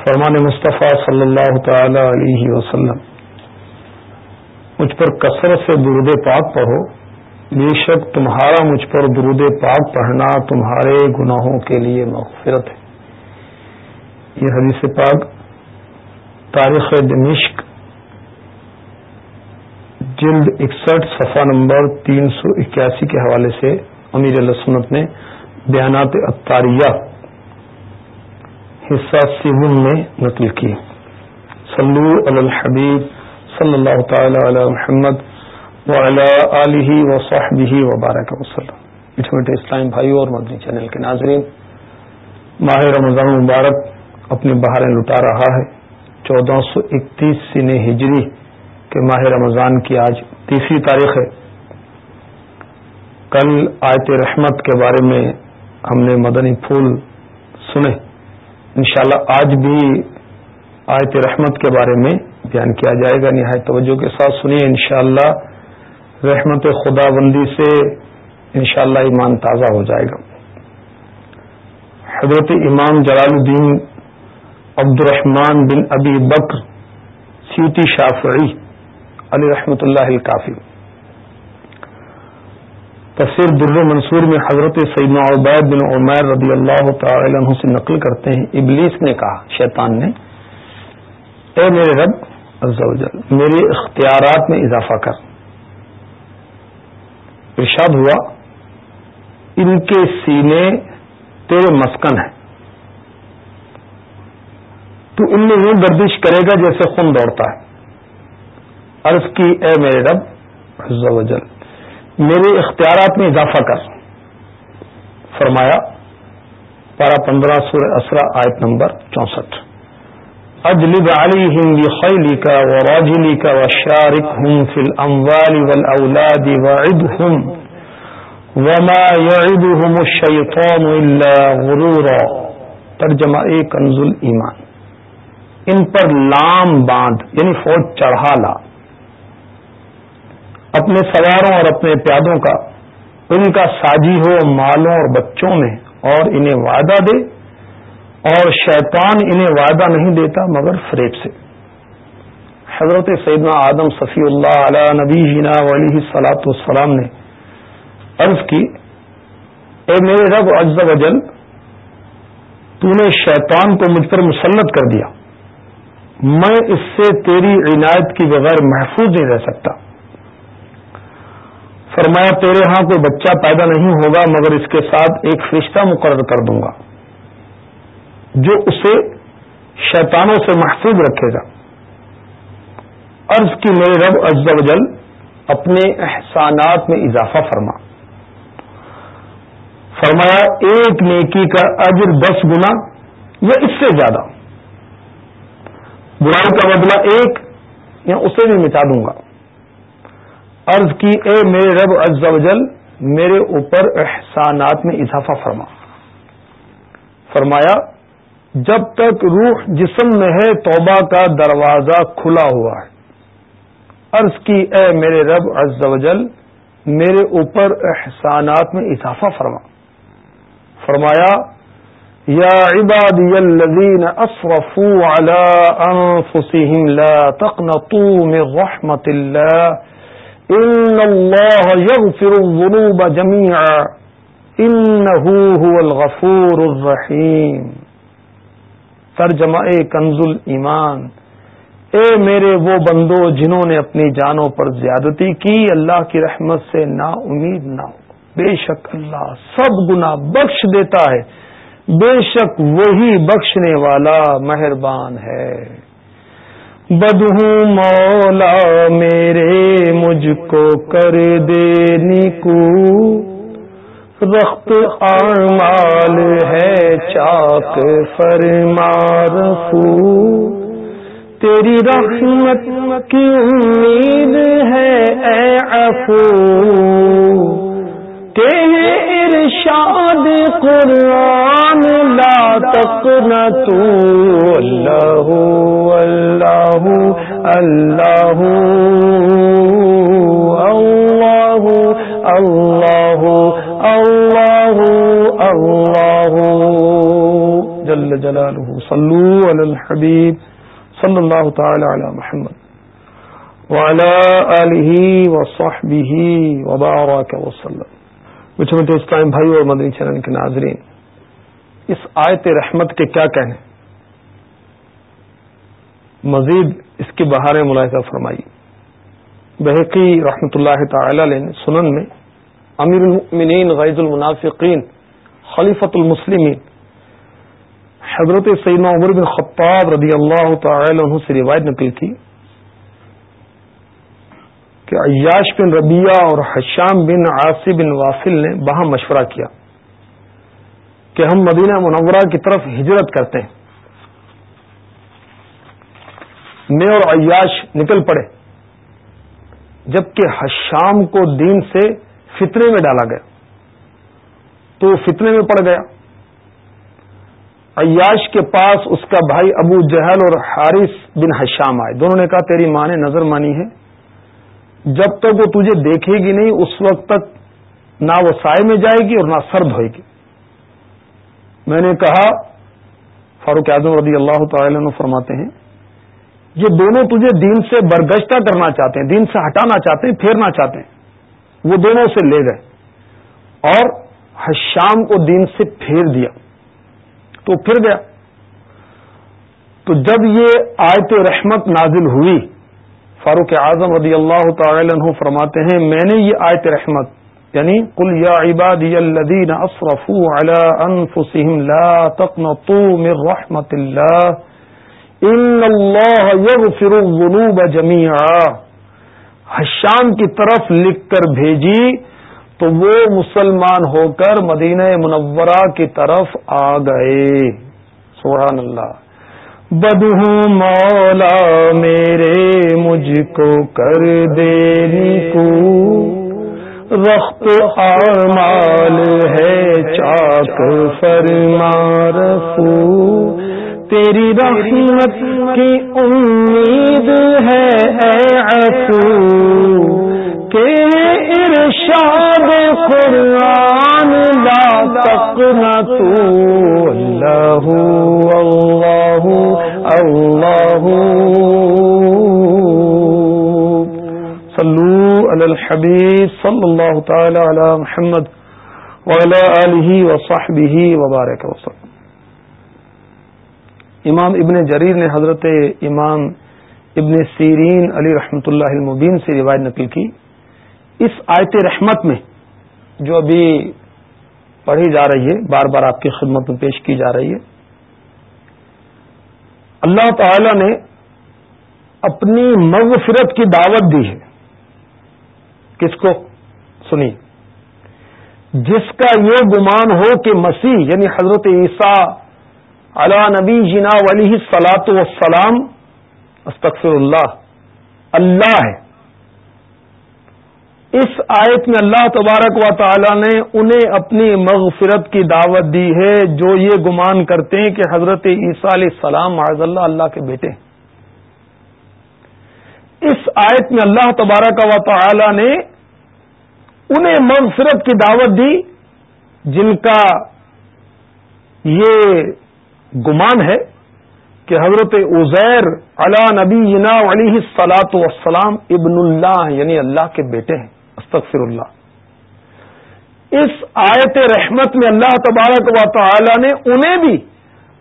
فرمان مصطفیٰ صلی اللہ تعالی علیہ وسلم، مجھ پر کثرت سے درود پاک پڑھو۔ بے شک تمہارا مجھ پر درود پاک پڑھنا تمہارے گناہوں کے لیے مغفرت ہے۔ یہ حدیث پاک تاریخ دمشق، جلد اکسٹھ، صفحہ نمبر تین سو اکیاسی کے حوالے سے امیر سنت نے بیانات اطاریہ حصہ سیون میں نقل کی۔ صلو علی الحبیب صلی اللہ تعالی علی محمد علیہ و صحبہ وبارک وسلم۔ میٹھے میٹھے اسلام بھائیوں اور مدنی چینل کے ناظرین، ماہ رمضان مبارک اپنی بہاریں لٹا رہا ہے۔ چودہ سو اکتیس سن ہجری کے ماہ رمضان کی آج تیسری تاریخ ہے۔ کل آیت رحمت کے بارے میں ہم نے مدنی پھول سنے۔ انشاءاللہ آج بھی آیت رحمت کے بارے میں بیان کیا جائے گا۔ نہایت توجہ کے ساتھ سنیے، انشاءاللہ رحمت خدا بندی سے انشاءاللہ ایمان تازہ ہو جائے گا۔ حضرت امام جلال الدین عبد الرحمان بن ابی بکر سیوتی شافعی علی رحمۃ اللہ کافی تفسیر در منصور میں حضرت سیدنا عبید بن عمیر رضی اللہ تعالی عنہ سے نقل کرتے ہیں۔ ابلیس نے کہا، شیطان نے، اے میرے رب، عز و جل، میرے اختیارات میں اضافہ کر۔ ارشاد ہوا، ان کے سینے تیرے مسکن ہیں۔ تو ان میں یوں گردش کرے گا جیسے خون دوڑتا ہے۔ عرض کی، اے میرے رب، عز و جل۔ میرے اختیارات میں اضافہ کر۔ فرمایا، پارہ پندرہ سور اسرا، آیت نمبر چونسٹھ۔ اجلب علیہم بخیلک و راجلک و شارکہم فی الاموال والاولاد وعدہم وما يعدهم الشیطان الا غرورا۔ ترجمہ ایک کنز ایمان۔ ان پر لام باندھ یعنی فوج چڑھا لا۔ اپنے سواروں اور اپنے پیادوں کا، ان کا ساجی ہو مالوں اور بچوں میں، اور انہیں وعدہ دے، اور شیطان انہیں وعدہ نہیں دیتا مگر فریب سے۔ حضرت سیدنا آدم صفی اللہ علیہ نبی ہینا علیہ سلاۃ والسلام نے عرض کی، اے میرے رب اجز وجل تو نے شیطان کو مجھ پر مسلط کر دیا۔ میں اس سے تیری عنایت کی بغیر محفوظ نہیں رہ سکتا۔ فرمایا، تیرے ہاں کوئی بچہ پیدا نہیں ہوگا، مگر اس کے ساتھ ایک فرشتہ مقرر کر دوں گا، جو اسے شیطانوں سے محفوظ رکھے گا۔ عرض کی میرے رب اجز و جل اپنے احسانات میں اضافہ فرما۔ فرمایا، ایک نیکی کا اجر دس گنا یا اس سے زیادہ۔ برائی کا بدلہ ایک یا اسے بھی مٹا دوں گا۔ عرض کی، اے میرے رب عز و جل، میرے اوپر احسانات میں اضافہ فرما۔ فرمایا، جب تک روح جسم میں ہے، توبہ کا دروازہ کھلا ہوا ہے۔ عرض کی، اے میرے رب عز و جل، میرے اوپر احسانات میں اضافہ فرما۔ فرمایا، یا عبادی الذین اسرفوا علی انفسهم لا تقنطوا من رحمت اللہ۔ ان اللہ یغفر الذنوب جميعا. انه هو الغفور الرحیم ترجمہ کنز ایمان اے میرے وہ بندو جنہوں نے اپنی جانوں پر زیادتی کی، اللہ کی رحمت سے نا امید نہ ہو. بے شک اللہ سب گنا بخش دیتا ہے۔ بے شک وہی بخشنے والا مہربان ہے۔ بدہوں مولا میرے مجھ کو کر دے نکو رخت اعمال ہے، چاک فرمار تیری رحمت کی امید ہے، اے افو کہ ارشاد قرآن لا تقنطو اللہ اللہ اللہ اللہ اللہ اللہ اللہ جل جلالہ صلو علی الحبیب صلی اللہ تعالی علی محمد وعلى آلہ وصحبہ وبارک وسلم مجھے مجھے اسلام بھائی اور مدنی چینل کے ناظرین اس آیت رحمت کے کیا کہنے مزید اس کی بہاریں ملاحظہ فرمائی بحقی رحمۃ اللہ تعالی علیہ سنن میں، امیر المؤمنین غیظ المنافقین، خلیفۃ المسلمین، حضرت سیدنا عمر بن خطاب رضی اللہ تعالی عنہ سے روایت نقل کی کہ عیاش بن ربیہ اور حشام بن عاصی بن وافل نے وہاں مشورہ کیا کہ ہم مدینہ منورہ کی طرف ہجرت کرتے ہیں۔ میں اور عیاش نکل پڑے، جبکہ حشام کو دین سے فتنے میں ڈالا گیا، تو فتنے میں پڑ گیا۔ عیاش کے پاس اس کا بھائی ابو جہل اور حارث بن حشام آئے۔ دونوں نے کہا، تیری ماں نے نظر مانی ہے۔ جب تک وہ تجھے دیکھے گی نہیں، اس وقت تک نہ وہ سائے میں جائے گی اور نہ سر دھوئے گی۔ میں نے کہا، فاروق اعظم رضی اللہ تعالی عنہ فرماتے ہیں یہ دونوں تجھے دین سے برگشتہ کرنا چاہتے ہیں، دین سے ہٹانا چاہتے ہیں، پھیرنا چاہتے ہیں۔ وہ دونوں سے لے گئے۔ اور حشام کو دین سے پھیر دیا۔ تو پھر گیا۔ تو جب یہ آیت رحمت نازل ہوئی، فاروق اعظم رضی اللہ تعالی عنہ فرماتے ہیں، میں نے یہ آیت رحمت یعنی کل یا عبادی الذین اسرفوا علی انفسهم لا تقنطوا من رحمت اللہ ان اللہ یغفر الذنوب جميعا حشام کی طرف لکھ کر بھیجی تو وہ مسلمان ہو کر مدینہ منورہ کی طرف آ گئے۔ سبحان اللہ۔ بدہوں مولا میرے، مجھ کو کر دینی کو وقت اعمال ہے، چاک فرمار تیری رحمت کی امید ہے، اے عفو، کہ ارشاد قرآن لا تقنا تو اللہ اللہ اللہ۔ صلو علی الحبیب صلی اللہ تعالی علی محمد وعلى آلہ وصحبہ وبارک وسلم۔ امام ابن جریر نے حضرت امام ابن سیرین علی رحمۃ اللہ المبین سے روایت نقل کی۔ اس آیت رحمت میں جو ابھی پڑھی جا رہی ہے، بار بار آپ کی خدمت میں پیش کی جا رہی ہے۔ اللہ تعالی نے اپنی مغفرت کی دعوت دی ہے۔ کس کو؟ سنی جس کا یہ گمان ہو کہ مسیح یعنی حضرت عیسیٰ علا نبی جنا ولی سلاط وسلام استغفر اللہ اللہ ہے۔ اس آیت میں اللہ تبارک و تعالی نے انہیں اپنی مغفرت کی دعوت دی ہے، جو یہ گمان کرتے ہیں کہ حضرت عیسیٰ علیہ السلام معذ اللہ اللہ کے بیٹے اس آیت میں اللہ تبارک و تعالی نے انہیں مغفرت کی دعوت دی، جن کا یہ گمان ہے کہ حضرت عزیر علا نبی علیہ سلاۃ وسلام ابن اللہ یعنی اللہ کے بیٹے ہیں، استغفر اللہ۔ اس آیت رحمت میں اللہ تبارک و تعالی نے انہیں بھی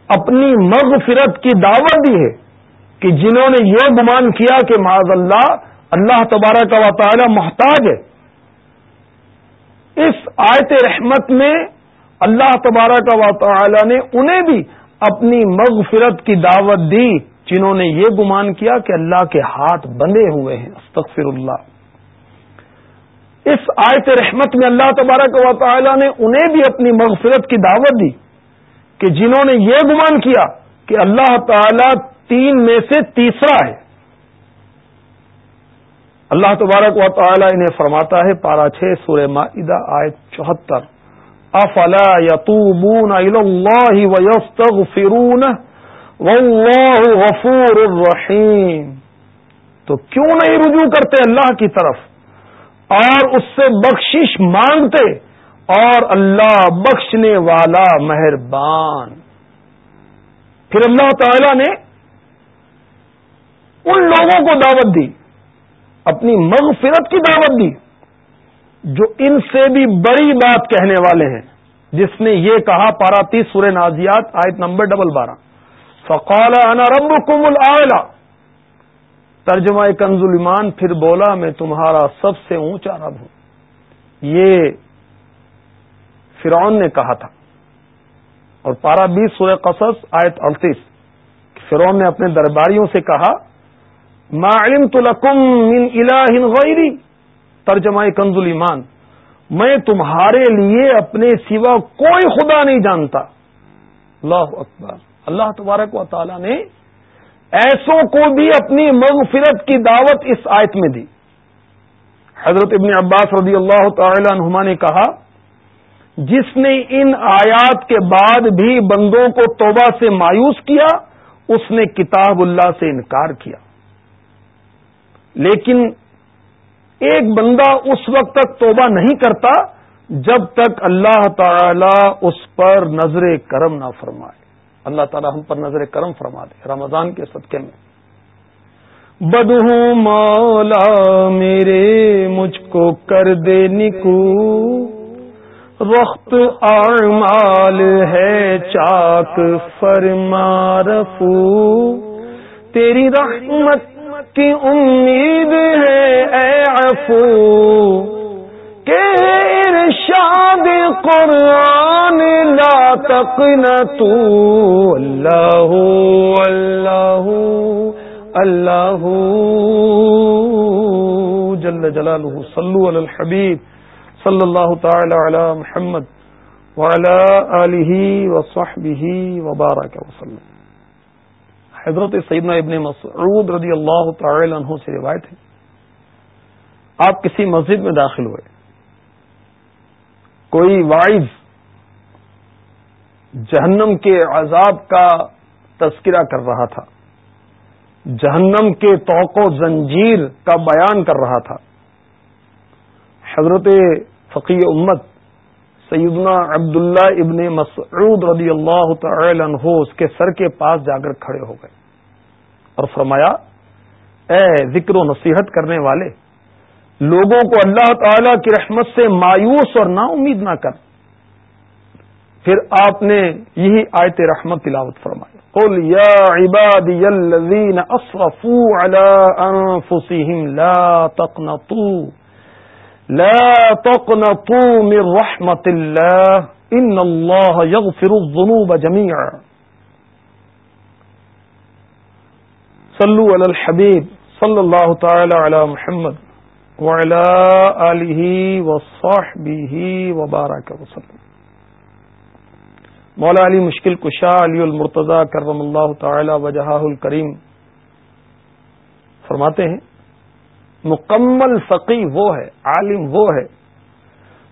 اپنی مغفرت کی دعوت دی ہے کہ جنہوں نے یہ گمان کیا کہ معذ اللہ اللہ تبارک و تعالی محتاج ہے۔ اس آیت رحمت میں اللہ تبارک و تعالی نے انہیں بھی اپنی مغفرت کی دعوت دی جنہوں نے یہ گمان کیا کہ اللہ کے ہاتھ بندے ہوئے ہیں۔ استغفر اللہ اس آیت رحمت میں اللہ تبارک و تعالی نے انہیں بھی اپنی مغفرت کی دعوت دی کہ جنہوں نے یہ گمان کیا کہ اللہ تعالی تین میں سے تیسرا ہے۔ اللہ تبارک و تعالی انہیں فرماتا ہے پارا چھ، سورہ معدہ آیت چوہتر۔ افلا یتوبون اللہ ویستغفرون واللہ غفور الرحیم تو کیوں نہیں رجوع کرتے اللہ کی طرف؟ اور اس سے بخشش مانگتے اور اللہ بخشنے والا مہربان. پھر اللہ تعالی نے ان لوگوں کو دعوت دی، اپنی مغفرت کی دعوت دی جو ان سے بھی بڑی بات کہنے والے ہیں۔ جس نے یہ کہا پارا تیس سورہ نازیات، آیت نمبر ڈبل بارہ۔ فقال انا ربكم الاعلى ترجمہ کنز ایمان پھر بولا، میں تمہارا سب سے اونچا رب ہوں۔ یہ فرعون نے کہا تھا۔ اور پارا بیس سورہ قصص، آیت اڑتیس۔ فرعون نے اپنے درباریوں سے کہا، ما علمت لکم من الہ غیری ترجمہ کنز ایمان میں تمہارے لیے اپنے سوا کوئی خدا نہیں جانتا۔ اللہ اکبر۔ اللہ تبارک و تعالی نے ایسوں کو بھی اپنی مغفرت کی دعوت اس آیت میں دی۔ حضرت ابن عباس رضی اللہ تعالی عنہما نے کہا، جس نے ان آیات کے بعد بھی بندوں کو توبہ سے مایوس کیا، اس نے کتاب اللہ سے انکار کیا۔ لیکن ایک بندہ اس وقت تک توبہ نہیں کرتا جب تک اللہ تعالی اس پر نظر کرم نہ فرمائے۔ اللہ تعالی ہم پر نظر کرم فرما دے رمضان کے صدقے میں۔ بدہوں مولا میرے، مجھ کو کر دے نکو۔ وقت اعمال ہے چاک، فرما رفو۔ تیری رحمت کی امید ہے، اے عفو، کہ ارشاد قرآن لا تقنتو اللہ اللہ اللہ، جل جلالہ، صلو علی الحبیب، صلی اللہ تعالی علی محمد وعلی آلہ وصحبہ وبارک وسلم حضرت سیدنا ابن مسعود رضی اللہ تعالی عنہ سے روایت ہے۔ آپ کسی مسجد میں داخل ہوئے۔ کوئی وائز جہنم کے عذاب کا تذکرہ کر رہا تھا۔ جہنم کے توقع زنجیر کا بیان کر رہا تھا۔ حضرت فقی امت سیدنا عبداللہ ابن مسعود رضی اللہ تعالی عنہ اس کے سر کے پاس جا کر کھڑے ہو گئے۔ اور فرمایا، اے ذکر و نصیحت کرنے والے، لوگوں کو اللہ تعالی کی رحمت سے مایوس اور نا امید نہ کر۔ پھر آپ نے یہی آیت رحمت تلاوت فرمائی۔ قل یا عبادی الذین اصرفوا علی انفسهم لا تقنطوا لا تقنطوا من رحمة الله إن الله يغفر الظنوب جميعا۔ صلوا على الحبيب صلى الله تعالى على محمد وعلى آله وصحبه وبارك وسلم. مولا علی مشکل کشا، علی المرتضی کرم اللہ تعالی وجہ الکریم فرماتے ہیں، مکمل فقی وہ ہے، عالم وہ ہے،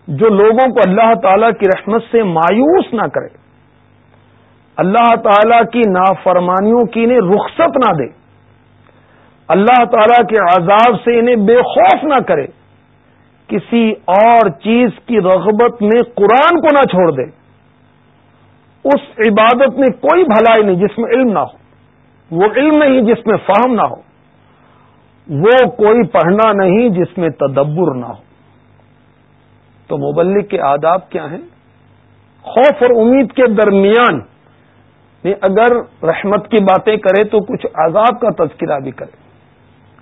جو لوگوں کو اللہ تعالی کی رحمت سے مایوس نہ کرے۔ اللہ تعالی کی نافرمانیوں کی انہیں رخصت نہ دے۔ اللہ تعالی کے عذاب سے انہیں بے خوف نہ کرے۔ کسی اور چیز کی رغبت میں قرآن کو نہ چھوڑ دے۔ اس عبادت میں کوئی بھلائی نہیں جس میں علم نہ ہو۔ وہ علم نہیں جس میں فہم نہ ہو۔ وہ کوئی پڑھنا نہیں جس میں تدبر نہ ہو۔ تو مبلک کے آداب کیا ہیں؟ خوف اور امید کے درمیان۔ اگر رحمت کی باتیں کرے تو کچھ عذاب کا تذکرہ بھی کرے۔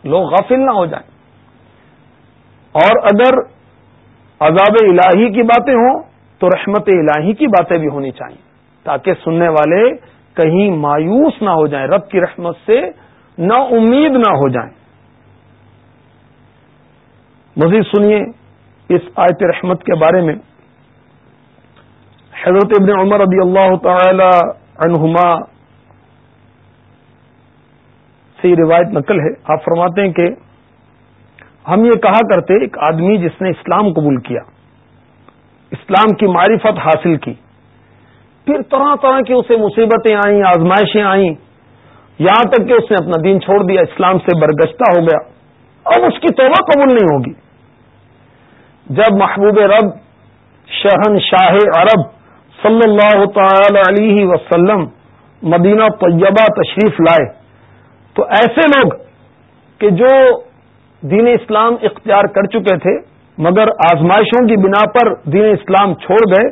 لوگ غافل نہ ہو جائیں۔ اور اگر عذاب الہی کی باتیں ہوں، تو رحمت الہی کی باتیں بھی ہونی چاہیے۔ تاکہ سننے والے کہیں مایوس نہ ہو جائیں، رب کی رحمت سے نہ امید نہ ہو جائیں۔ مزید سنیے اس آیت رحمت کے بارے میں۔ حضرت ابن عمر رضی اللہ تعالی عنہما سے یہ روایت نقل ہے۔ آپ فرماتے ہیں کہ ہم یہ کہا کرتے ایک آدمی جس نے اسلام قبول کیا، اسلام کی معرفت حاصل کی۔ پھر طرح طرح کی اسے مصیبتیں آئیں، آزمائشیں آئیں۔ یہاں تک کہ اس نے اپنا دین چھوڑ دیا، اسلام سے برگشتہ ہو گیا۔ اب اس کی توبہ قبول نہیں ہوگی۔ جب محبوب رب شہن شاہ عرب صلی اللہ تعالی علیہ وسلم مدینہ طیبہ تشریف لائے تو ایسے لوگ کہ جو دین اسلام اختیار کر چکے تھے، مگر آزمائشوں کی بنا پر دین اسلام چھوڑ گئے،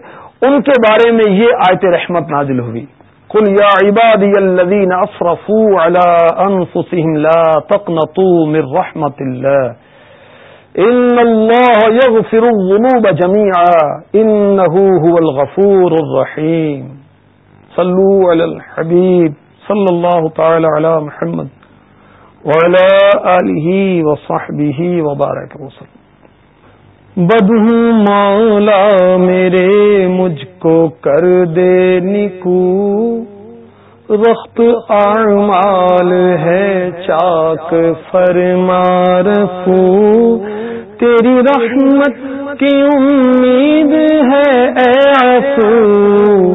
ان کے بارے میں یہ آیت رحمت نازل ہوئی۔ قل یا عبادی الذین افرفوا على انفسهم لا تقنطوا من رحمت اللہ ان اللہ یغفر الذنوب جميعا انه هو الغفور الرحیم صلو علی الحبیب صلی اللہ تعالی علی محمد وعلى آلہ وصحبہ وبارک وسلم. بدہوں مولا میرے، مجھ کو کر دے نکو۔ رخت اعمال ہے، چاک فرمار فو تیری رحمت کی امید ہے، اے عفو۔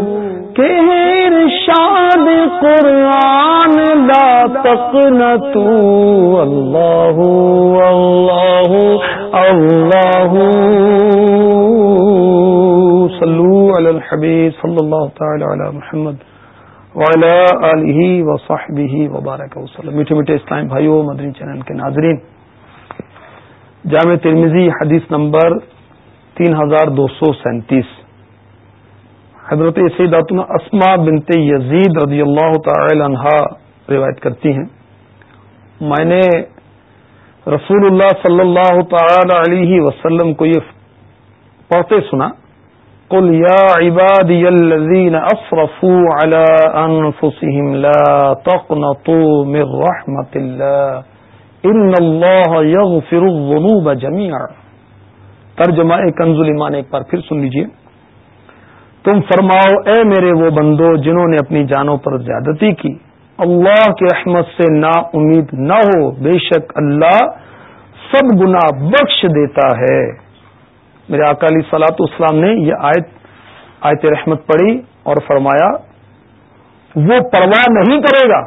کہ قرآن لا تقنتو اللہ اللہ اللہ. صلو علی الحبیب صلی اللہ تعالی علی محمد وعلی آلہ وصحبہ وبارک وسلم میٹھے میٹھے اسلام بھائیو، مدنی چینل کے ناظرین. جامع ترمیزی حدیث نمبر تین ہزار دو سو سینتیس. حضرت سیداتنا اسما بنت یزید رضی اللہ تعالی عنہا روایت کرتی ہیں۔ میں نے رسول اللہ صلی اللہ تعالی علیہ وسلم کو یہ پڑھتے سنا، قل یا عبادی الذین اسرفوا علی انفسهم لا تقنطوا من رحمت اللہ، ان اللہ یغفر الذنوب جميعا ترجمہ کنز ایمان ایک بار پھر سن لیجیے۔ تم فرماؤ، اے میرے وہ بندو جنہوں نے اپنی جانوں پر زیادتی کی، اللہ کی رحمت سے نا امید نہ ہو، بے شک اللہ سب گنا بخش دیتا ہے۔ میرے اکالی سلاط اسلام نے یہ آیت آیت رحمت پڑھی اور فرمایا، وہ پرواہ نہیں کرے گا۔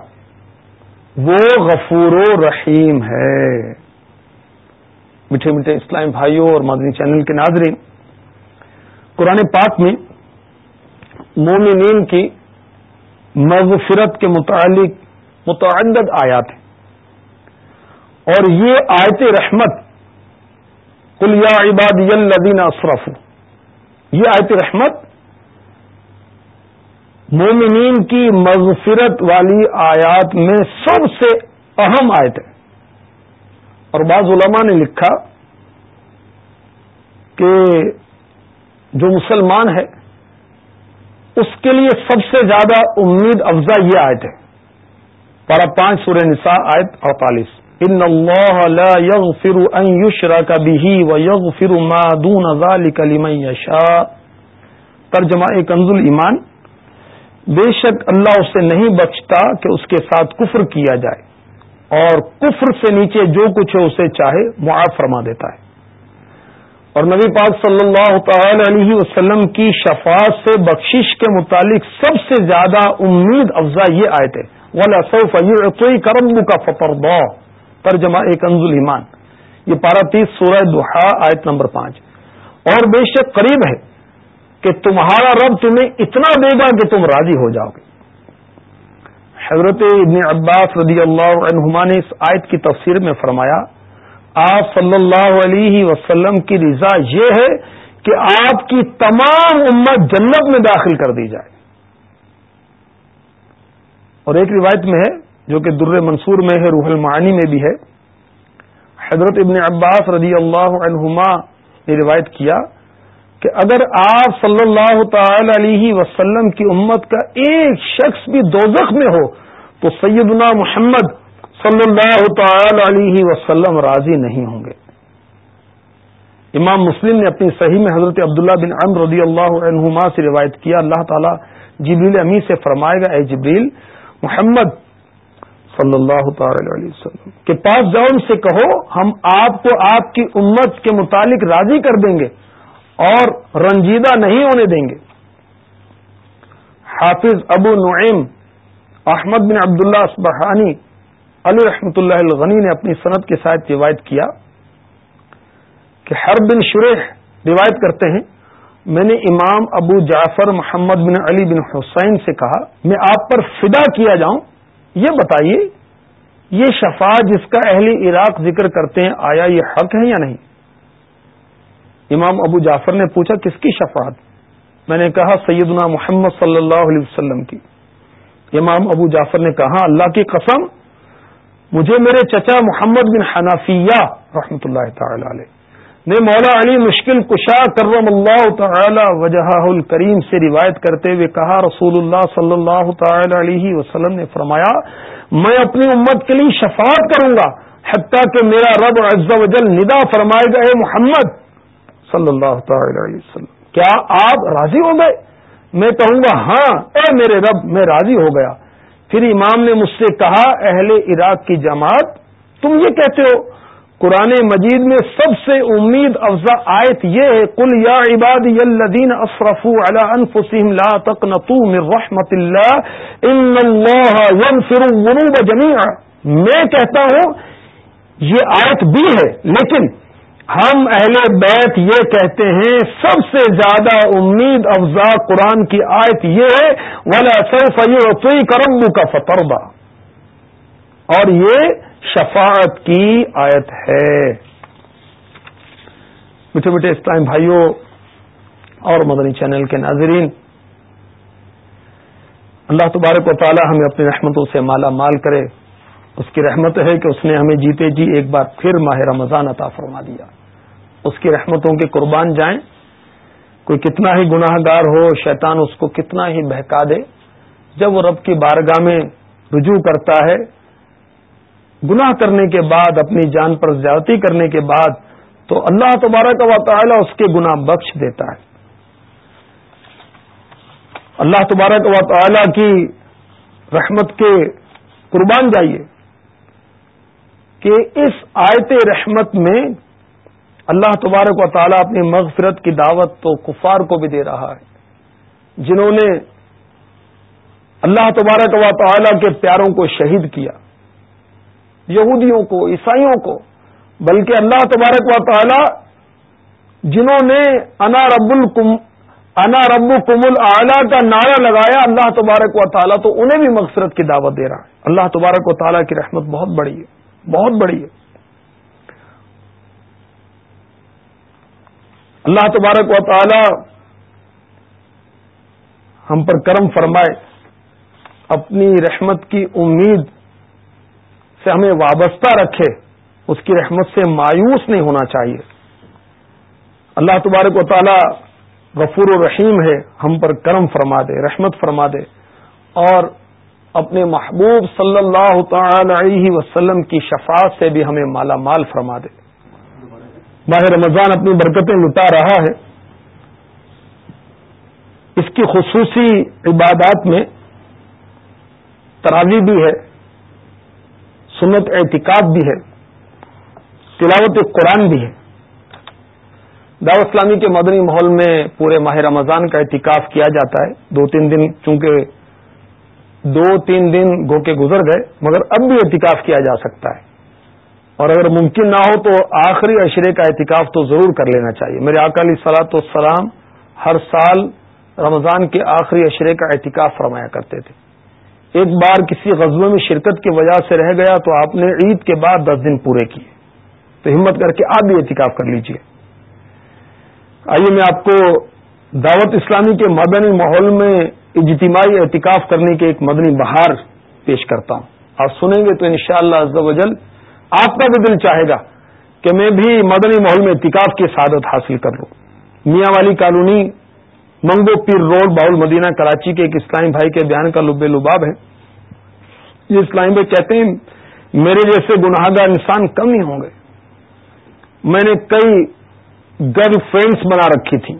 وہ غفور و رحیم ہے۔ میٹھے میٹھے اسلام بھائیوں اور مدنی چینل کے ناظرین، قرآن پاک میں مومنین کی مغفرت کے متعلق متعدد آیات ہیں۔ اور یہ آیت رحمت کلیا عباد الدین اشرف یہ آیت رحمت مومنین کی مغفرت والی آیات میں سب سے اہم آیت ہے۔ اور بعض علماء نے لکھا کہ جو مسلمان ہے اس کے لیے سب سے زیادہ امید افزا یہ آیت ہے۔ پارا پانچ سورہ نساء آیت اڑتالیس۔ ان اللہ لا يغفر ان يشرك به ويغفر ما دون ذلك لمن يشاء ترجمہ کنز ایمان۔ بے شک اللہ اسے نہیں بچتا کہ اس کے ساتھ کفر کیا جائے اور کفر سے نیچے جو کچھ ہے اسے چاہے معاف فرما دیتا ہے۔ اور نبی پاک صلی اللہ تعالی علیہ وسلم کی شفاعت سے بخشش کے متعلق سب سے زیادہ امید افزا یہ آئے تھے کوئی کرم کا فپر دو ترجمہ ایک انزل ایمان۔ یہ پارا تیس سورہ دہا آیت نمبر پانچ۔ اور بے شک قریب ہے کہ تمہارا رب تمہیں اتنا دے گا کہ تم راضی ہو جاؤ گے۔ حضرت ابن عباس رضی اللہ عنہما نے اس آیت کی تفسیر میں فرمایا آپ صلی اللہ علیہ وسلم کی رضا یہ ہے کہ آپ کی تمام امت جنت میں داخل کر دی جائے۔ اور ایک روایت میں ہے جو کہ در منصور میں ہے، روح المعانی میں بھی ہے۔ حضرت ابن عباس رضی اللہ عنہما نے روایت کیا کہ اگر آپ صلی اللہ تعالی علیہ وسلم کی امت کا ایک شخص بھی دوزخ میں ہو، تو سیدنا محمد صلی اللہ تعالی علیہ وسلم راضی نہیں ہوں گے۔ امام مسلم نے اپنی صحیح میں حضرت عبداللہ بن عمر رضی اللہ عنہما سے روایت کیا۔ اللہ تعالیٰ جبریل امی سے فرمائے گا، اے جبریل، محمد صلی اللہ تعالی علیہ وسلم کے پاس جاؤ سے کہو، ہم آپ کو آپ کی امت کے متعلق راضی کر دیں گے اور رنجیدہ نہیں ہونے دیں گے۔ حافظ ابو نعیم، احمد بن عبداللہ اسبحانی علی رحمۃ اللہ الغنی نے اپنی صنعت کے ساتھ روایت کیا کہ ہر بن شریح روایت کرتے ہیں، میں نے امام ابو جعفر محمد بن علی بن حسین سے کہا، میں آپ پر فدا کیا جاؤں، یہ بتائیے، یہ شفا جس کا اہل عراق ذکر کرتے ہیں، آیا یہ حق ہے یا نہیں؟ امام ابو جعفر نے پوچھا، کس کی شفاعت؟ میں نے کہا، سیدنا محمد صلی اللہ علیہ وسلم کی۔ امام ابو جعفر نے کہا، اللہ کی قسم مجھے میرے چچا محمد بن حنفیہ رحمۃ اللہ تعالی علیہ، نے مولا علی مشکل کشا کرم اللہ تعالی وجہ الکریم سے روایت کرتے ہوئے کہا، رسول اللہ صلی اللہ تعالی علیہ وسلم نے فرمایا، میں اپنی امت کے لیے شفاعت کروں گا، حتیٰ کہ میرا رب عز و جل ندا فرمائے گا، اے محمد صلی اللہ تعالی علیہ وسلم۔ کیا آپ راضی ہو گئے؟ میں کہوں گا ہاں اے میرے رب، میں راضی ہو گیا۔ پھر امام نے مجھ سے کہا، اہل عراق کی جماعت، تم یہ کہتے ہو، قرآن مجید میں سب سے امید افزا آیت یہ ہے کل یا عباد یلدین اشرف علی انفسهم لا تقنطوا من رحمت اللہ، ان اللہ ينفر الذنوب جميعا میں کہتا ہوں، یہ آیت بھی ہے، لیکن ہم اہل بیت یہ کہتے ہیں، سب سے زیادہ امید افزا قرآن کی آیت یہ ہے، ولا سوف يعطيك ربك فترضى۔ اور یہ شفاعت کی آیت ہے۔ میٹھے میٹھے اسلام بھائیوں اور مدنی چینل کے ناظرین، اللہ تبارک و تعالی ہمیں اپنی رحمتوں سے مالا مال کرے۔ اس کی رحمت ہے کہ اس نے ہمیں جیتے جی ایک بار پھر ماہ رمضان عطا فرما دیا۔ اس کی رحمتوں کے قربان جائیں۔ کوئی کتنا ہی گناہ گار ہو، شیطان اس کو کتنا ہی بہکا دے۔ جب وہ رب کی بارگاہ میں رجوع کرتا ہے، گناہ کرنے کے بعد، اپنی جان پر زیادتی کرنے کے بعد، تو اللہ تبارک و تعالی اس کے گناہ بخش دیتا ہے۔ اللہ تبارک و تعالی کی رحمت کے قربان جائیے کہ اس آیت رحمت میں اللہ تبارک و تعالی اپنی مغفرت کی دعوت تو کفار کو بھی دے رہا ہے۔ جنہوں نے اللہ تبارک و تعالی کے پیاروں کو شہید کیا، یہودیوں کو، عیسائیوں کو، بلکہ اللہ تبارک و تعالی جنہوں نے انا رب الکم انا رب کم اعلیٰ کا نعرہ لگایا اللہ تبارک و تعالیٰ تو انہیں بھی مغفرت کی دعوت دے رہا ہے۔ اللہ تبارک و تعالیٰ کی رحمت بہت بڑی ہے، بہت بڑی ہے۔ اللہ تبارک و تعالی ہم پر کرم فرمائے، اپنی رحمت کی امید سے ہمیں وابستہ رکھے، اس کی رحمت سے مایوس نہیں ہونا چاہیے۔ اللہ تبارک و تعالی غفور و رحیم ہے، ہم پر کرم فرما دے، رحمت فرما دے۔ اور اپنے محبوب صلی اللہ تعالی علیہ وسلم کی شفاعت سے بھی ہمیں مالا مال فرما دے۔ ماہ رمضان اپنی برکتیں لٹا رہا ہے۔ اس کی خصوصی عبادات میں تراوی بھی ہے، سنت اعتکاب بھی ہے، تلاوت قرآن بھی ہے۔ دعوت اسلامی کے مدنی ماحول میں پورے ماہ رمضان کا اعتکاف کیا جاتا ہے۔ دو تین دن، چونکہ دو تین دن گو کے گزر گئے، مگر اب بھی احتکاف کیا جا سکتا ہے۔ اور اگر ممکن نہ ہو تو آخری اشرے کا احتکاف تو ضرور کر لینا چاہیے۔ میرے اکالی سلاط والسلام ہر سال رمضان کے آخری اشرے کا احتکاف فرمایا کرتے تھے۔ ایک بار کسی غزبے میں شرکت کی وجہ سے رہ گیا تو آپ نے عید کے بعد دس دن پورے کیے۔ تو ہمت کر کے آپ بھی احتکاف کر لیجیے۔ آئیے میں آپ کو دعوت اسلامی کے مدنی ماحول میں اجتماعی احتکاف کرنے کے ایک مدنی بہار پیش کرتا ہوں۔ آپ سنیں گے تو انشاءاللہ شاء اللہ آپ کا بھی دل چاہے گا کہ میں بھی مدنی ماحول میں احتکاف کی سعادت حاصل کر لوں۔ میاں والی کالونی، منگو پیر روڈ باؤل مدینہ، کراچی کے ایک اسلامی بھائی کے بیان کا لب لباب ہے یہ اسلامی بھائی کہتے ہیں، میرے جیسے گناہ گار انسان کم ہی ہوں گے۔ میں نے کئی گرل فرینڈس بنا رکھی تھی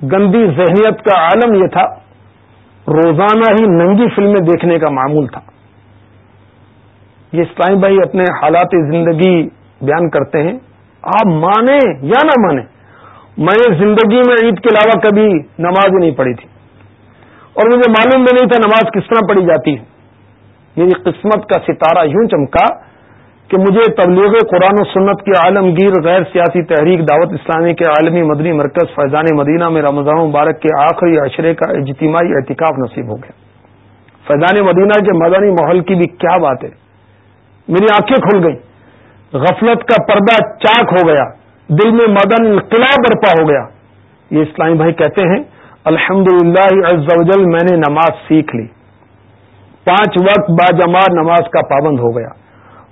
گندی ذہنیت کا عالم یہ تھا، روزانہ ہی ننگی فلمیں دیکھنے کا معمول تھا۔ یہ اسلام بھائی اپنے حالات زندگی بیان کرتے ہیں۔ آپ مانیں یا نہ مانیں، میں نے زندگی میں عید کے علاوہ کبھی نماز ہی نہیں پڑھی تھی۔ اور مجھے معلوم بھی نہیں تھا نماز کس طرح پڑھی جاتی ہے۔ میری قسمت کا ستارہ یوں چمکا کہ مجھے تبلیغ قرآن و سنت کی عالمگیر غیر سیاسی تحریک دعوت اسلامی کے عالمی مدنی مرکز فیضان مدینہ میں رمضان مبارک کے آخری عشرے کا اجتماعی احتکاف نصیب ہو گیا۔ فیضان مدینہ کے مدنی ماحول کی بھی کیا بات ہے؟ میری آنکھیں کھل گئیں۔ غفلت کا پردہ چاک ہو گیا۔ دل میں مدن انقلاب برپا ہو گیا۔ یہ اسلامی بھائی کہتے ہیں الحمد للہ میں نے نماز سیکھ لی۔ پانچ وقت باجماع نماز کا پابند ہو گیا۔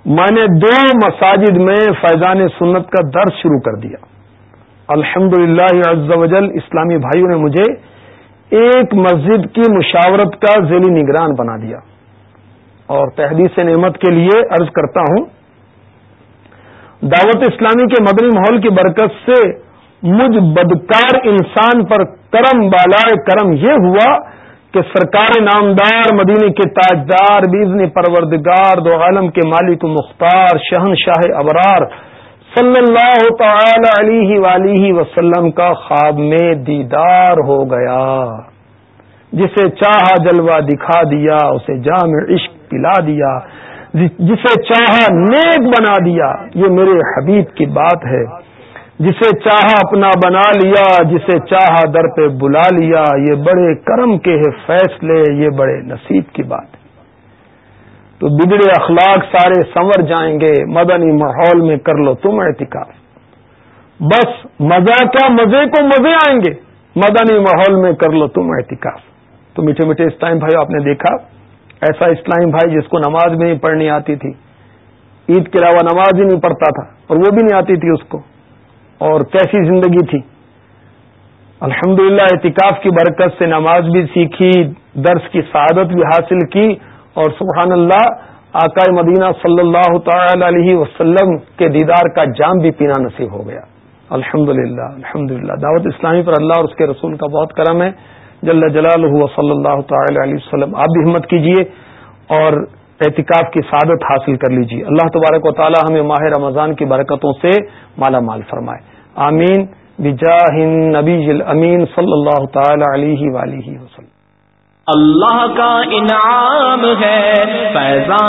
میں نے دو مساجد میں فیضان سنت کا درس شروع کر دیا۔ الحمد للہ اسلامی بھائیوں نے مجھے ایک مسجد کی مشاورت کا ذیلی نگران بنا دیا۔ اور تحدیث نعمت کے لیے عرض کرتا ہوں، دعوت اسلامی کے مدنی ماحول کی برکت سے مجھ بدکار انسان پر کرم، بالائے کرم یہ ہوا کہ سرکار نامدار مدینے کے تاجدار، بیزن پروردگار، دو عالم کے مالک مختار شہن شاہ ابرار صلی اللہ تعالی علیہ ولیہ وسلم کا خواب میں دیدار ہو گیا، جسے چاہا جلوہ دکھا دیا، اسے جامع عشق پلا دیا جسے چاہا نیک بنا دیا، یہ میرے حبیب کی بات ہے۔ جسے چاہا اپنا بنا لیا، جسے چاہا در پہ بلا لیا، یہ بڑے کرم کے ہے فیصلے، یہ بڑے نصیب کی بات ہے۔ تو بگڑے اخلاق سارے سنور جائیں گے، مدنی ماحول میں کر لو تم احتکاف بس مزہ کیا، مزے کو مزے آئیں گے۔ مدنی ماحول میں کر لو تم احتکاف تو میٹھے میٹھے اسلام بھائی آپ نے دیکھا؟ ایسا اسلام بھائی جس کو نماز بھی نہیں پڑھنی آتی تھی۔ عید کے علاوہ نماز ہی نہیں پڑھتا تھا اور وہ بھی نہیں آتی تھی اس کو۔ اور کیسی زندگی تھی۔ الحمد للہ اعتکاف کی برکت سے نماز بھی سیکھی، درس کی سعادت بھی حاصل کی اور سبحان اللہ آقائے مدینہ صلی اللہ تعالی علیہ وسلم کے دیدار کا جام بھی پینا نصیب ہو گیا۔ الحمد للہ الحمد للہ دعوت اسلامی پر اللہ اور اس کے رسول کا بہت کرم ہے۔ جل جلال صلی اللہ تعالی علیہ وسلم۔ آپ بھی ہمت کیجیے اور احتکاب کی سعادت حاصل کر لیجیے اللہ تبارک و تعالی ہمیں ماہ رمضان کی برکتوں سے مالا مال فرمائے۔ آمین۔ بجاہ نبی امین صلی اللہ تعالی علیہ وآلہ وسلم۔ اللہ کا انعام ہے، فیضان